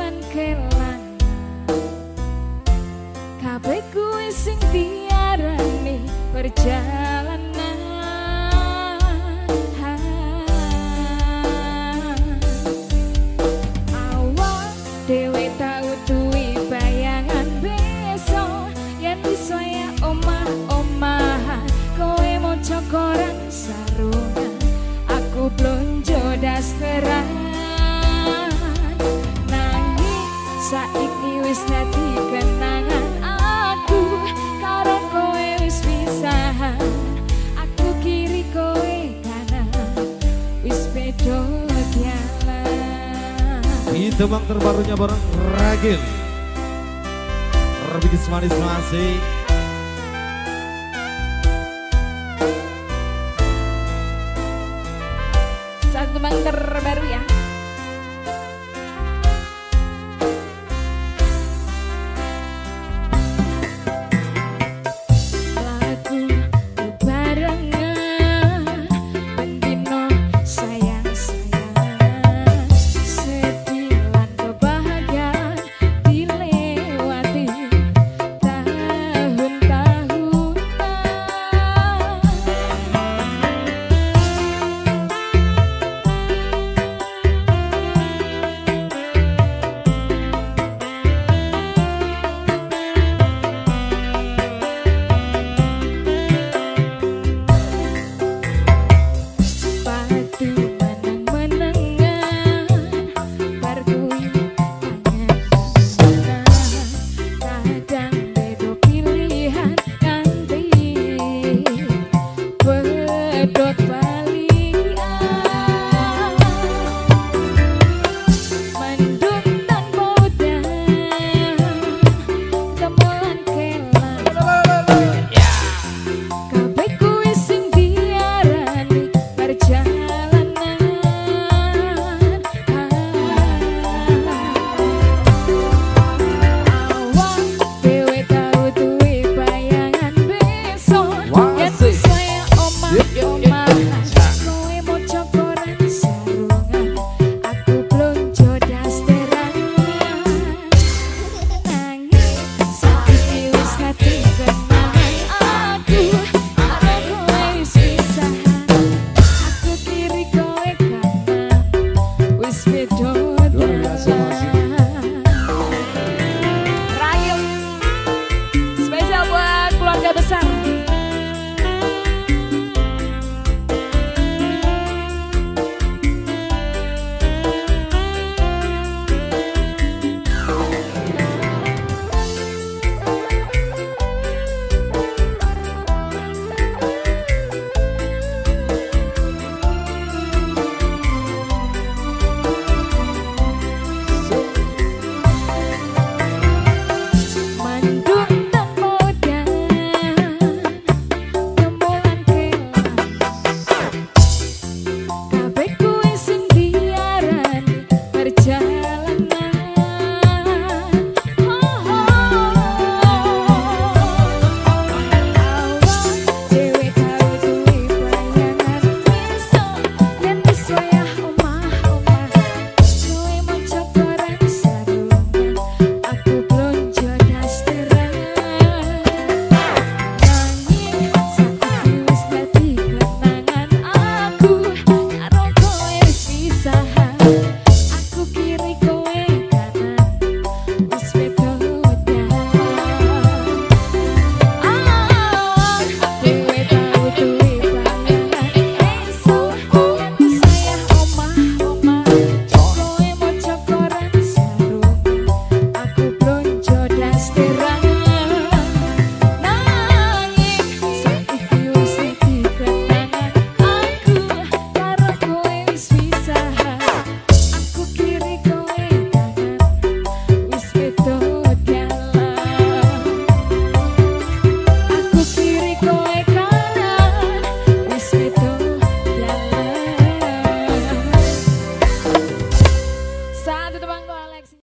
lan kelan kabeh sing diarani perjalanan. Awak dhewe tau duwe bayangan besok. Tembang terbarunya bareng Ragil. Rebikis manis masih. Satu tembang terbaru ya